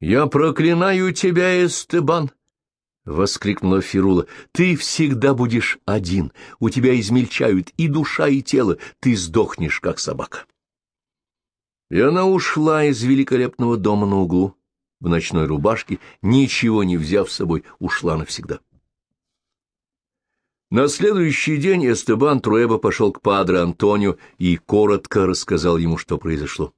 «Я проклинаю тебя, Эстебан!» — воскликнула Фирула. — Ты всегда будешь один, у тебя измельчают и душа, и тело, ты сдохнешь, как собака. И она ушла из великолепного дома на углу, в ночной рубашке, ничего не взяв с собой, ушла навсегда. На следующий день Эстебан Труэба пошел к падре Антонио и коротко рассказал ему, что произошло.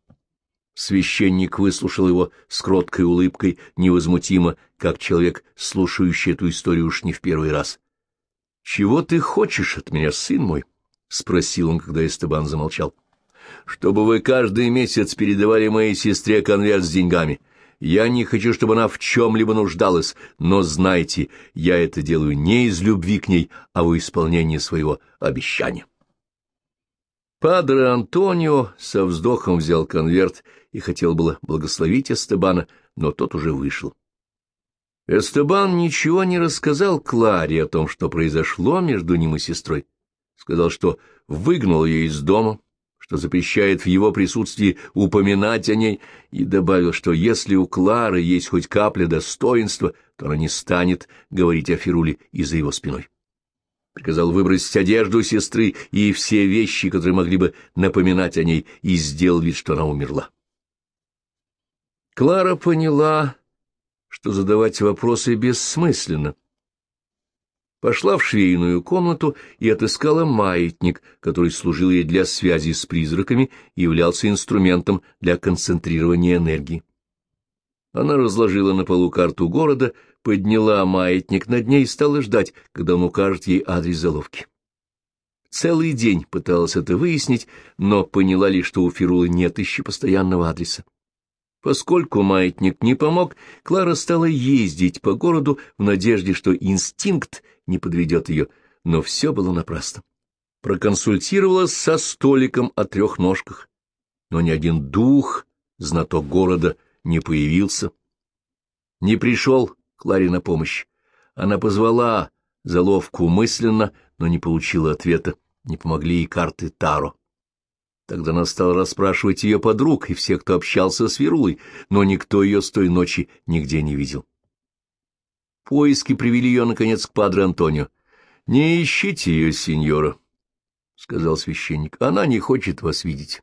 Священник выслушал его с кроткой улыбкой, невозмутимо, как человек, слушающий эту историю уж не в первый раз. — Чего ты хочешь от меня, сын мой? — спросил он, когда Эстебан замолчал. — Чтобы вы каждый месяц передавали моей сестре конверт с деньгами. Я не хочу, чтобы она в чем-либо нуждалась, но знайте, я это делаю не из любви к ней, а в исполнении своего обещания. Падре Антонио со вздохом взял конверт и хотел было благословить Эстебана, но тот уже вышел. Эстебан ничего не рассказал Кларе о том, что произошло между ним и сестрой. Сказал, что выгнал ее из дома, что запрещает в его присутствии упоминать о ней, и добавил, что если у Клары есть хоть капля достоинства, то она не станет говорить о Фируле и за его спиной. Приказал выбросить одежду сестры и все вещи, которые могли бы напоминать о ней, и сделал вид, что она умерла. Клара поняла, что задавать вопросы бессмысленно. Пошла в швейную комнату и отыскала маятник, который служил ей для связи с призраками и являлся инструментом для концентрирования энергии. Она разложила на полу карту города, подняла маятник над ней и стала ждать, когда он укажет ей адрес заловки. Целый день пыталась это выяснить, но поняла лишь, что у Фирулы нет еще постоянного адреса. Поскольку маятник не помог, Клара стала ездить по городу в надежде, что инстинкт не подведет ее, но все было напрасно. Проконсультировалась со столиком о трех ножках, но ни один дух, знаток города, не появился. Не пришел Кларе на помощь. Она позвала заловку мысленно, но не получила ответа, не помогли и карты Таро. Тогда она стала расспрашивать ее подруг и всех, кто общался с Верулой, но никто ее с той ночи нигде не видел. Поиски привели ее, наконец, к падре Антонио. — Не ищите ее, сеньора, — сказал священник. — Она не хочет вас видеть.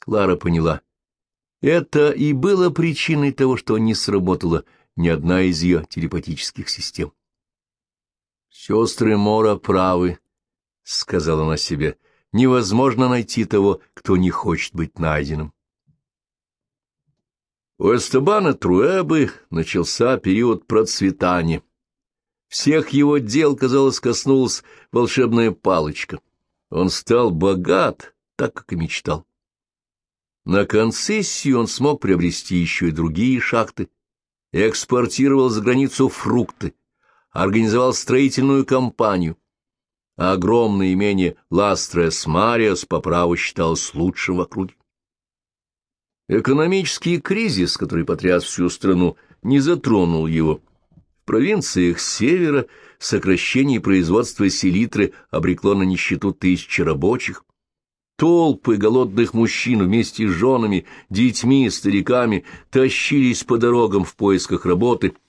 Клара поняла. Это и было причиной того, что не сработала ни одна из ее телепатических систем. — Сестры Мора правы, — сказала она себе, — невозможно найти того, кто не хочет быть найденным. У Эстебана Труэбы начался период процветания. Всех его дел, казалось, коснулась волшебная палочка. Он стал богат, так как и мечтал. На концессию он смог приобрести еще и другие шахты, экспортировал за границу фрукты, организовал строительную компанию, огромное имение Ластрес Мариас по праву считалось лучшим в округе. Экономический кризис, который потряс всю страну, не затронул его. В провинциях севера сокращение производства селитры обрекло на нищету тысячи рабочих. Толпы голодных мужчин вместе с женами, детьми, стариками тащились по дорогам в поисках работы –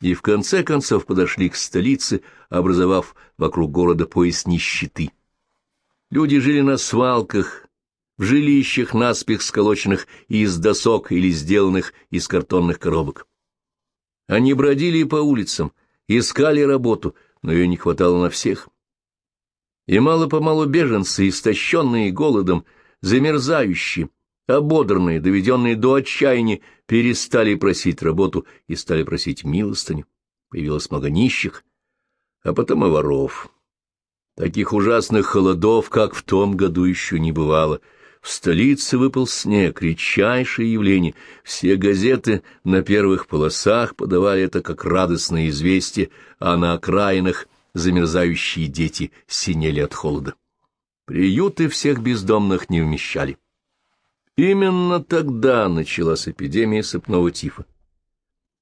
и в конце концов подошли к столице, образовав вокруг города пояс нищеты. Люди жили на свалках, в жилищах, наспех сколоченных из досок или сделанных из картонных коробок. Они бродили по улицам, искали работу, но ее не хватало на всех. И мало-помалу беженцы, истощенные голодом, замерзающие, ободранные, доведенные до отчаяния, перестали просить работу и стали просить милостыню. Появилось много нищих, а потом и воров. Таких ужасных холодов, как в том году, еще не бывало. В столице выпал снег, редчайшее явление. Все газеты на первых полосах подавали это как радостное известие, а на окраинах замерзающие дети синели от холода. Приюты всех бездомных не вмещали. Именно тогда началась эпидемия сыпного тифа.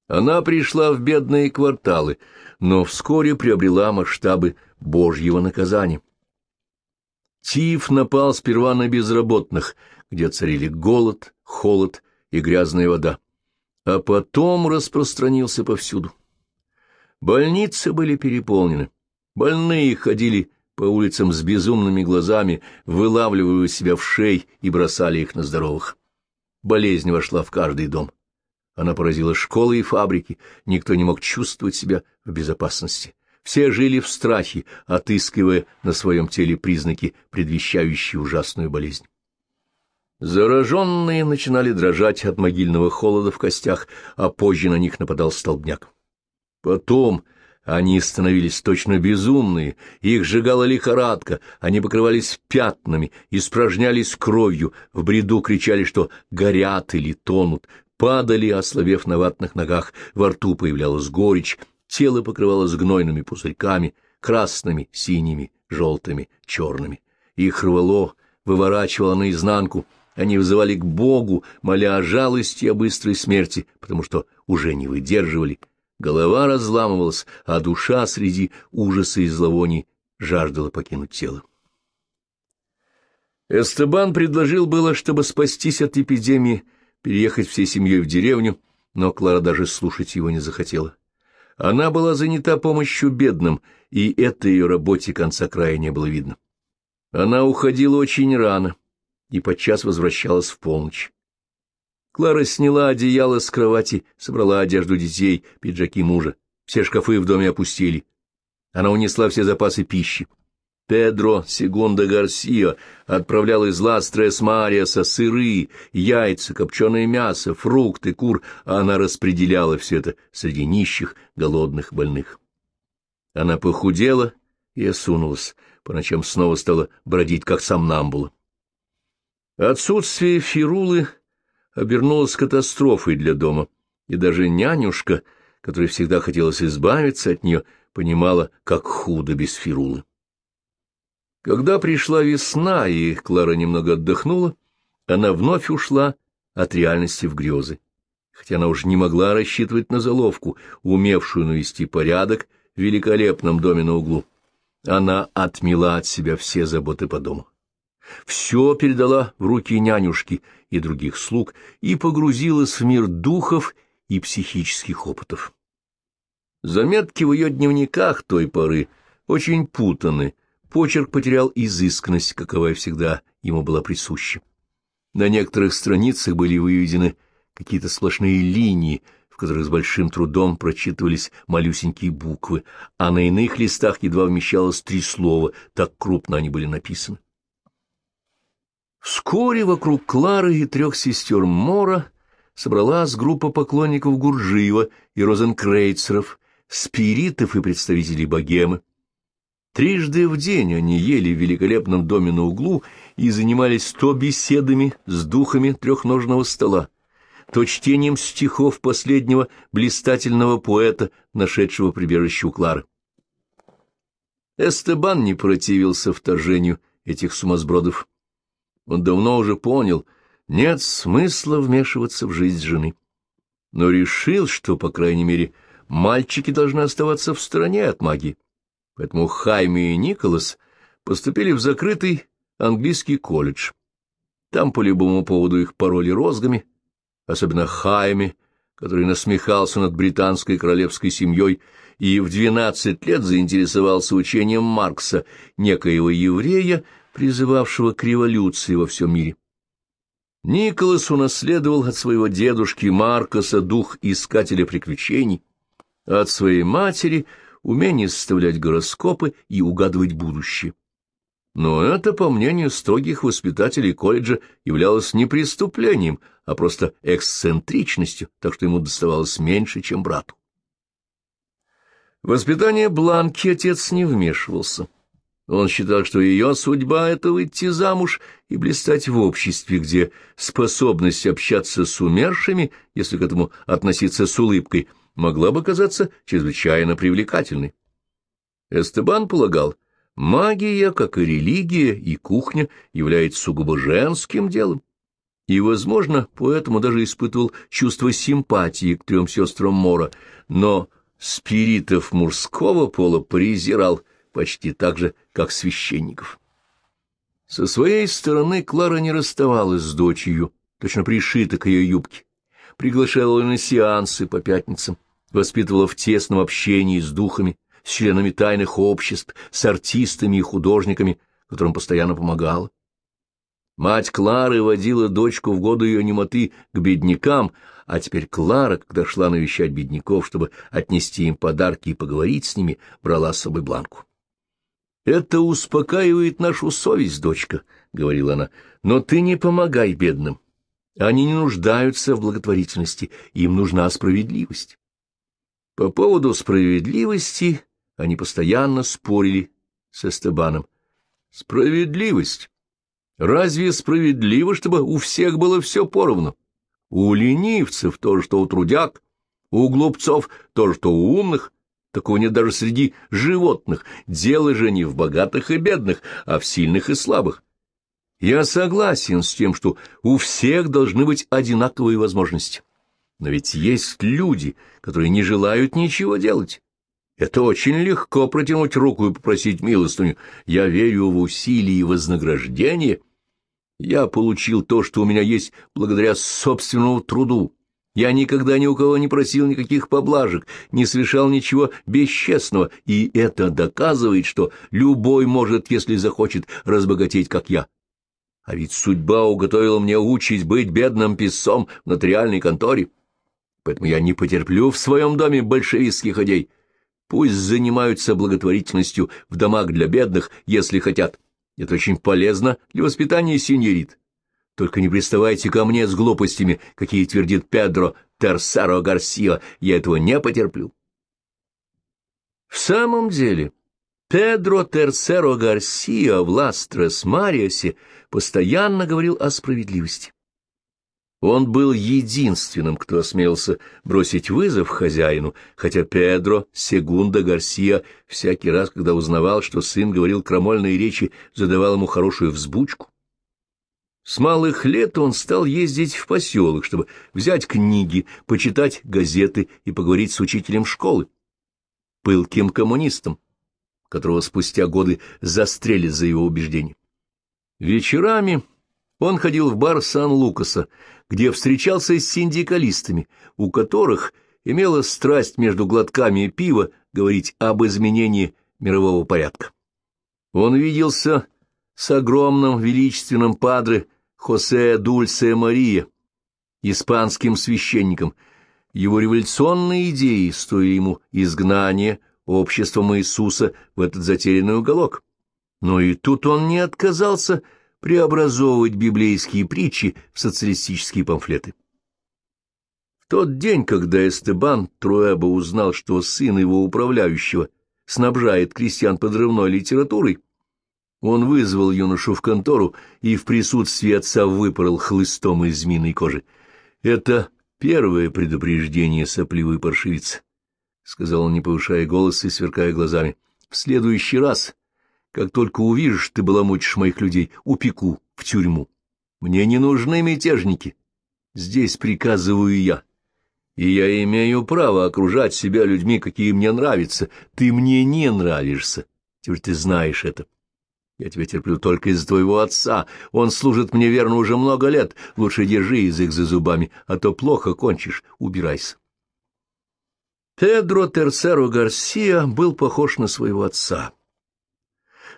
Она пришла в бедные кварталы, но вскоре приобрела масштабы Божьего наказания. Тиф напал сперва на безработных, где царили голод, холод и грязная вода. а потом распространился повсюду. Больницы были переполнены, больные ходили по улицам с безумными глазами, вылавливая себя в шей и бросали их на здоровых. Болезнь вошла в каждый дом. Она поразила школы и фабрики, никто не мог чувствовать себя в безопасности. Все жили в страхе, отыскивая на своем теле признаки, предвещающие ужасную болезнь. Зараженные начинали дрожать от могильного холода в костях, а позже на них нападал столбняк. Потом они становились точно безумные, их сжигала лихорадка, они покрывались пятнами, испражнялись кровью, в бреду кричали, что горят или тонут, падали, ослабев на ватных ногах, во рту появлялась горечь, тело покрывалось гнойными пузырьками, красными, синими, желтыми, черными. Их рвало, выворачивало наизнанку, они взывали к Богу, моля о жалости и о быстрой смерти, потому что уже не выдерживали, Голова разламывалась, а душа среди ужаса и зловоний жаждала покинуть тело. Эстебан предложил было, чтобы спастись от эпидемии, переехать всей семьей в деревню, но Клара даже слушать его не захотела. Она была занята помощью бедным, и этой ее работе конца края не было видно. Она уходила очень рано и подчас возвращалась в полночь. Клара сняла одеяло с кровати, собрала одежду детей, пиджаки мужа. Все шкафы в доме опустили. Она унесла все запасы пищи. Педро Сегунда Гарсио отправлял из Ластрес Мариаса сыры, яйца, копченое мясо, фрукты, кур, а она распределяла все это среди нищих, голодных, больных. Она похудела и осунулась, по ночам снова стала бродить, как сам Намбула. Отсутствие Фирулы обернулась катастрофой для дома, и даже нянюшка, которой всегда хотелось избавиться от нее, понимала, как худо без Фирулы. Когда пришла весна, и Клара немного отдохнула, она вновь ушла от реальности в грезы, хотя она уже не могла рассчитывать на заловку, умевшую навести порядок в великолепном доме на углу. Она отмела от себя все заботы по дому все передала в руки нянюшки и других слуг и погрузилась в мир духов и психических опытов. Заметки в ее дневниках той поры очень путаны, почерк потерял изысканность, каковая всегда ему была присуща. На некоторых страницах были выведены какие-то сплошные линии, в которых с большим трудом прочитывались малюсенькие буквы, а на иных листах едва вмещалось три слова, так крупно они были написаны. Вскоре вокруг Клары и трех сестер Мора собралась группа поклонников Гуржиева и розенкрейцеров, спиритов и представителей богемы. Трижды в день они ели в великолепном доме на углу и занимались то беседами с духами трехножного стола, то чтением стихов последнего блистательного поэта, нашедшего прибежище у Клары. Эстебан не противился вторжению этих сумасбродов. Он давно уже понял, нет смысла вмешиваться в жизнь жены. Но решил, что, по крайней мере, мальчики должны оставаться в стороне от магии. Поэтому Хайми и Николас поступили в закрытый английский колледж. Там по любому поводу их пороли розгами, особенно Хайми, который насмехался над британской королевской семьей и в двенадцать лет заинтересовался учением Маркса, некоего еврея, призывавшего к революции во всем мире. Николас унаследовал от своего дедушки Маркоса дух искателя приключений, от своей матери — умение составлять гороскопы и угадывать будущее. Но это, по мнению строгих воспитателей колледжа, являлось не преступлением, а просто эксцентричностью, так что ему доставалось меньше, чем брату. Воспитание Бланки отец не вмешивался. Он считал, что ее судьба — это выйти замуж и блистать в обществе, где способность общаться с умершими, если к этому относиться с улыбкой, могла бы казаться чрезвычайно привлекательной. Эстебан полагал, магия, как и религия и кухня, является сугубо женским делом, и, возможно, поэтому даже испытывал чувство симпатии к трем сестрам Мора, но спиритов мужского пола презирал — почти так же, как священников. Со своей стороны Клара не расставалась с дочерью, точно пришита к ее юбке. приглашала на сеансы по пятницам, воспитывала в тесном общении с духами, с членами тайных обществ, с артистами и художниками, которым постоянно помогала. Мать Клары водила дочку в годы ее немоты к беднякам, а теперь Клара, когда шла навещать бедняков, чтобы отнести им подарки и поговорить с ними, брала с собой бланку. «Это успокаивает нашу совесть, дочка», — говорила она, — «но ты не помогай бедным. Они не нуждаются в благотворительности, им нужна справедливость». По поводу справедливости они постоянно спорили с Эстебаном. «Справедливость? Разве справедливо, чтобы у всех было все поровну? У ленивцев то, что у трудяг, у глупцов то, что у умных». Такого нет даже среди животных. Дело же не в богатых и бедных, а в сильных и слабых. Я согласен с тем, что у всех должны быть одинаковые возможности. Но ведь есть люди, которые не желают ничего делать. Это очень легко протянуть руку и попросить милостыню. Я верю в усилия и вознаграждение. Я получил то, что у меня есть благодаря собственному труду. Я никогда ни у кого не просил никаких поблажек, не совершал ничего бесчестного, и это доказывает, что любой может, если захочет, разбогатеть, как я. А ведь судьба уготовила мне участь быть бедным писцом в нотариальной конторе. Поэтому я не потерплю в своем доме большевистских идей. Пусть занимаются благотворительностью в домах для бедных, если хотят. Это очень полезно для воспитания синьорит. Только не приставайте ко мне с глупостями, какие твердит Педро Терсаро Гарсио, я этого не потерплю. В самом деле, Педро Терсеро Гарсио в Ластрес Мариосе постоянно говорил о справедливости. Он был единственным, кто осмелился бросить вызов хозяину, хотя Педро Сегунда Гарсия всякий раз, когда узнавал, что сын говорил крамольные речи, задавал ему хорошую взбучку. С малых лет он стал ездить в поселок, чтобы взять книги, почитать газеты и поговорить с учителем школы, пылким коммунистом, которого спустя годы застрелят за его убеждения. Вечерами он ходил в бар Сан-Лукаса, где встречался с синдикалистами, у которых имела страсть между глотками пива говорить об изменении мирового порядка. Он виделся с огромным величественным падре Хосе Дульсе Мария, испанским священником. Его революционные идеи стоили ему изгнания обществом Иисуса в этот затерянный уголок. Но и тут он не отказался преобразовывать библейские притчи в социалистические памфлеты. В тот день, когда Эстебан Труэба узнал, что сын его управляющего снабжает крестьян подрывной литературой, он вызвал юношу в контору и в присутствии отца выпорол хлыстом из змеиной кожи. — Это первое предупреждение сопливой паршивицы, — сказал он, не повышая голос и сверкая глазами. — В следующий раз, как только увижешь, ты баламутишь моих людей, упеку в тюрьму. Мне не нужны мятежники. Здесь приказываю я. И я имею право окружать себя людьми, какие мне нравятся. Ты мне не нравишься. Теперь ты знаешь это. — я тебя терплю только из-за твоего отца. Он служит мне верно уже много лет. Лучше держи язык за зубами, а то плохо кончишь. Убирайся. Педро Терсеро Гарсия был похож на своего отца.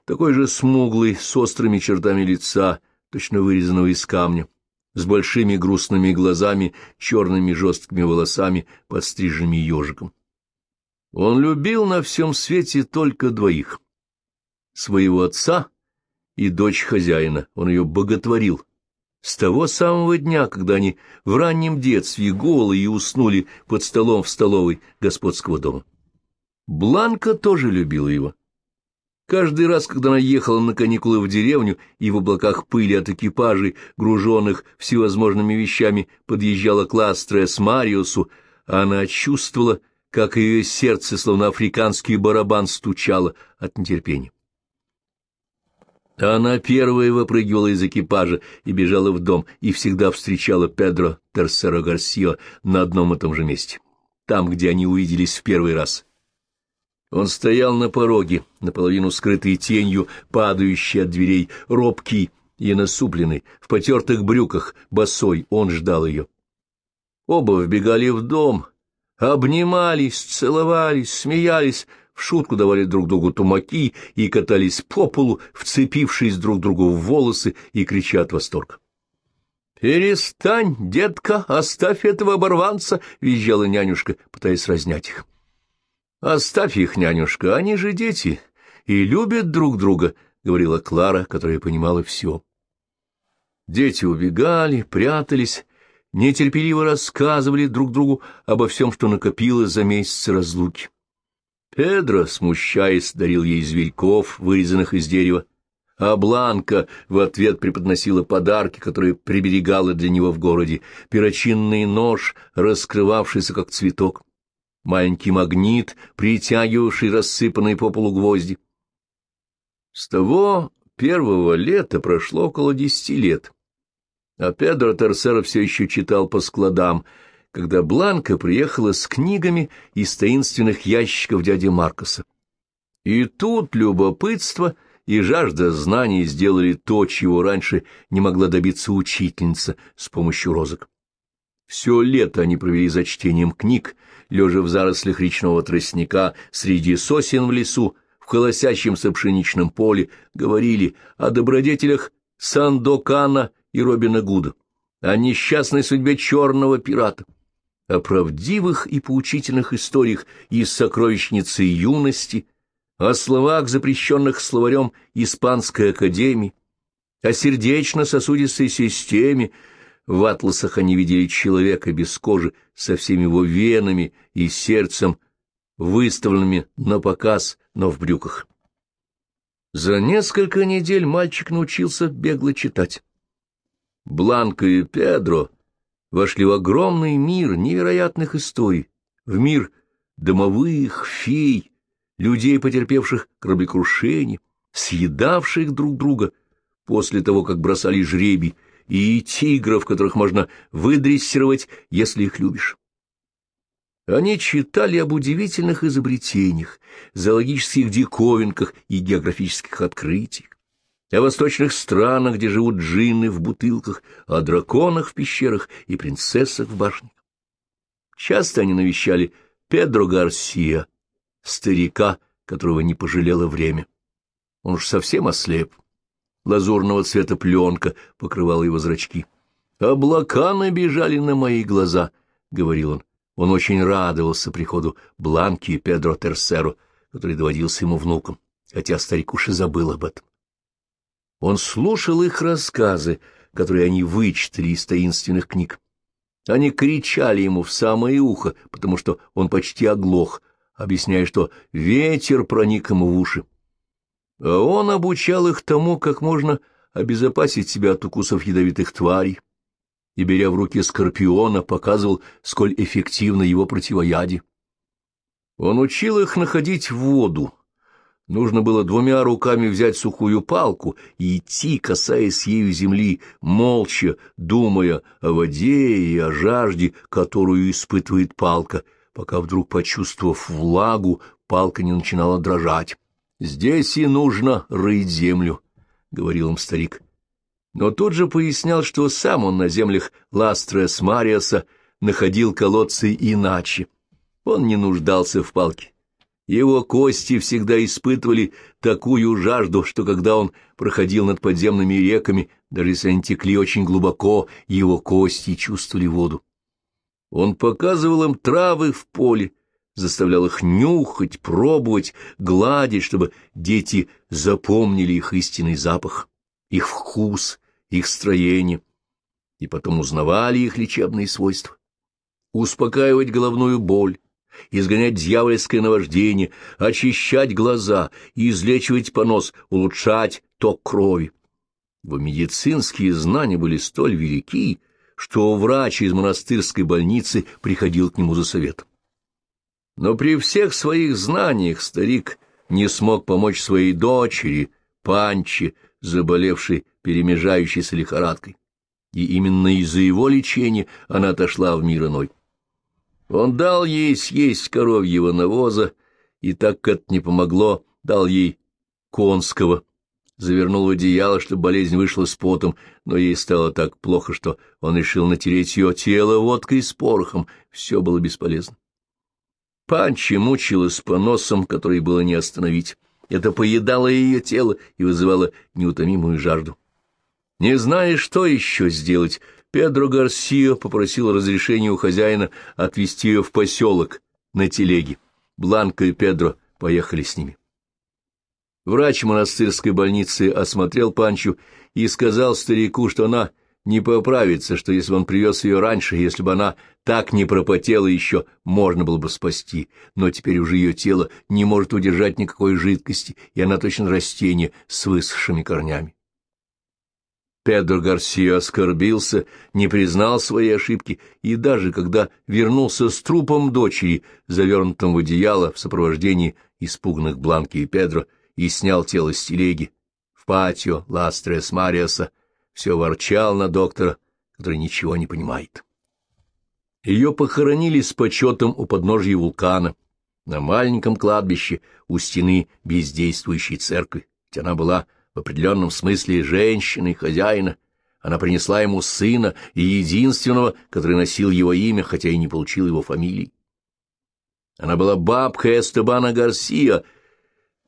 Такой же смуглый, с острыми чертами лица, точно вырезанного из камня, с большими грустными глазами, черными жесткими волосами, подстриженными ежиком. Он любил на всем свете только двоих — своего отца и дочь хозяина, он ее боготворил. С того самого дня, когда они в раннем детстве голые уснули под столом в столовой господского дома. Бланка тоже любила его. Каждый раз, когда она ехала на каникулы в деревню и в облаках пыли от экипажей, груженных всевозможными вещами, подъезжала к Ластрес Мариусу, она чувствовала, как ее сердце, словно африканский барабан, стучало от нетерпения. Она первая выпрыгивала из экипажа и бежала в дом, и всегда встречала Педро Терсеро Гарсио на одном и том же месте, там, где они увиделись в первый раз. Он стоял на пороге, наполовину скрытый тенью, падающей от дверей, робкий и насупленный, в потертых брюках, босой, он ждал ее. Оба вбегали в дом, обнимались, целовались, смеялись, шутку давали друг другу тумаки и катались по полу, вцепившись друг другу в волосы и крича от восторга. «Перестань, детка, оставь этого оборванца!» — визжала нянюшка, пытаясь разнять их. «Оставь их, нянюшка, они же дети и любят друг друга», — говорила Клара, которая понимала все. Дети убегали, прятались, нетерпеливо рассказывали друг другу обо всем, что накопилось за месяцы разлуки. Педро, смущаясь, дарил ей зверьков, вырезанных из дерева, а Бланка в ответ преподносила подарки, которые приберегала для него в городе, перочинный нож, раскрывавшийся как цветок, маленький магнит, притягивавший рассыпанные по полу гвозди. С того первого лета прошло около десяти лет, а Педро Терсера все еще читал по складам — когда Бланка приехала с книгами из таинственных ящиков дяди Маркоса. И тут любопытство и жажда знаний сделали то, чего раньше не могла добиться учительница с помощью розок. Все лето они провели за чтением книг, лежа в зарослях речного тростника, среди сосен в лесу, в колосящемся пшеничном поле, говорили о добродетелях Сандокана и Робина Гуда, о несчастной судьбе черного пирата о правдивых и поучительных историях из сокровищницы юности, о словах, запрещенных словарем Испанской академии, о сердечно-сосудистой системе. В атласах они видели человека без кожи со всеми его венами и сердцем, выставленными на показ, но в брюках. За несколько недель мальчик научился бегло читать. Бланко и Педро — вошли в огромный мир невероятных историй, в мир домовых, фей, людей, потерпевших кораблекрушение, съедавших друг друга после того, как бросали жребий, и тигров, которых можно выдрессировать, если их любишь. Они читали об удивительных изобретениях, зоологических диковинках и географических открытиях о восточных странах, где живут джинны в бутылках, о драконах в пещерах и принцессах в башнях. Часто они навещали Педро Гарсия, старика, которого не пожалело время. Он уж совсем ослеп. Лазурного цвета пленка покрывала его зрачки. «Облака набежали на мои глаза», — говорил он. Он очень радовался приходу Бланки и Педро Терсеро, который доводился ему внуком, хотя старик уж и забыл об этом. Он слушал их рассказы, которые они вычитали из таинственных книг. Они кричали ему в самое ухо, потому что он почти оглох, объясняя, что ветер проник ему в уши. А он обучал их тому, как можно обезопасить себя от укусов ядовитых тварей, и, беря в руки скорпиона, показывал, сколь эффективно его противоядие. Он учил их находить воду, Нужно было двумя руками взять сухую палку и идти, касаясь ею земли, молча, думая о воде и о жажде, которую испытывает палка, пока вдруг, почувствовав влагу, палка не начинала дрожать. «Здесь и нужно рыть землю», — говорил им старик. Но тут же пояснял, что сам он на землях Ластрес Мариаса находил колодцы иначе. Он не нуждался в палке его кости всегда испытывали такую жажду, что когда он проходил над подземными реками, даже если они текли очень глубоко, его кости чувствовали воду. Он показывал им травы в поле, заставлял их нюхать, пробовать, гладить, чтобы дети запомнили их истинный запах, их вкус, их строение, и потом узнавали их лечебные свойства. Успокаивать головную боль, изгонять дьявольское наваждение, очищать глаза, излечивать понос, улучшать ток крови. Его медицинские знания были столь велики, что врач из монастырской больницы приходил к нему за советом. Но при всех своих знаниях старик не смог помочь своей дочери, Панче, заболевшей перемежающейся лихорадкой. И именно из-за его лечения она отошла в мир иной. Он дал ей съесть коровьего навоза, и так как это не помогло, дал ей конского, завернул в одеяло, чтобы болезнь вышла с потом, но ей стало так плохо, что он решил натереть ее тело водкой с порохом. Все было бесполезно. Панчи мучилась по носам, который было не остановить. Это поедало ее тело и вызывало неутомимую жажду. Не зная, что еще сделать, Педро Гарсио попросил разрешения у хозяина отвезти ее в поселок на телеге. Бланка и Педро поехали с ними. Врач монастырской больницы осмотрел Панчу и сказал старику, что она не поправится, что если бы он привез ее раньше, если бы она так не пропотела еще, можно было бы спасти, но теперь уже ее тело не может удержать никакой жидкости, и она точно растение с высохшими корнями. Педро Гарсио оскорбился, не признал своей ошибки, и даже когда вернулся с трупом дочери, завернутым в одеяло в сопровождении испуганных Бланки и Педро, и снял тело с телеги, в патио Ластрес Мариоса, все ворчал на доктора, который ничего не понимает. Ее похоронили с почетом у подножья вулкана, на маленьком кладбище у стены бездействующей церкви, ведь она была в определенном смысле женщиной хозяина. Она принесла ему сына и единственного, который носил его имя, хотя и не получил его фамилии. Она была бабкой Эстебана Гарсия.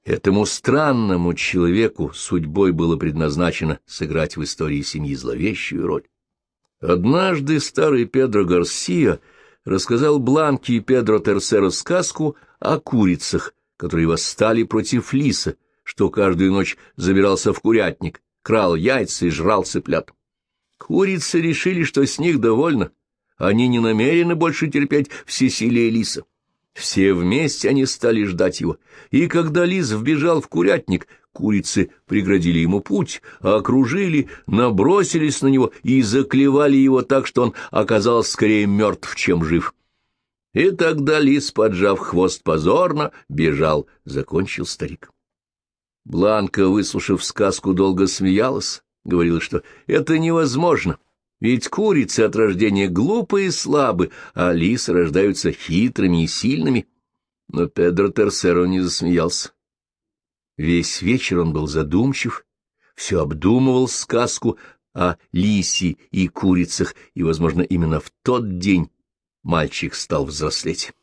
Этому странному человеку судьбой было предназначено сыграть в истории семьи зловещую роль. Однажды старый Педро Гарсия рассказал Бланке и Педро Терсеро сказку о курицах, которые восстали против лиса, что каждую ночь забирался в курятник, крал яйца и жрал цыплят. Курицы решили, что с них довольно. Они не намерены больше терпеть всесилие лиса. Все вместе они стали ждать его, и когда лис вбежал в курятник, курицы преградили ему путь, окружили, набросились на него и заклевали его так, что он оказался скорее мертв, чем жив. И тогда лис, поджав хвост позорно, бежал, — закончил старик. Бланка, выслушав сказку, долго смеялась, говорила, что это невозможно, ведь курицы от рождения глупые и слабы, а лисы рождаются хитрыми и сильными. Но Педро Терсеро не засмеялся. Весь вечер он был задумчив, все обдумывал сказку о лисе и курицах, и, возможно, именно в тот день мальчик стал взрослеть.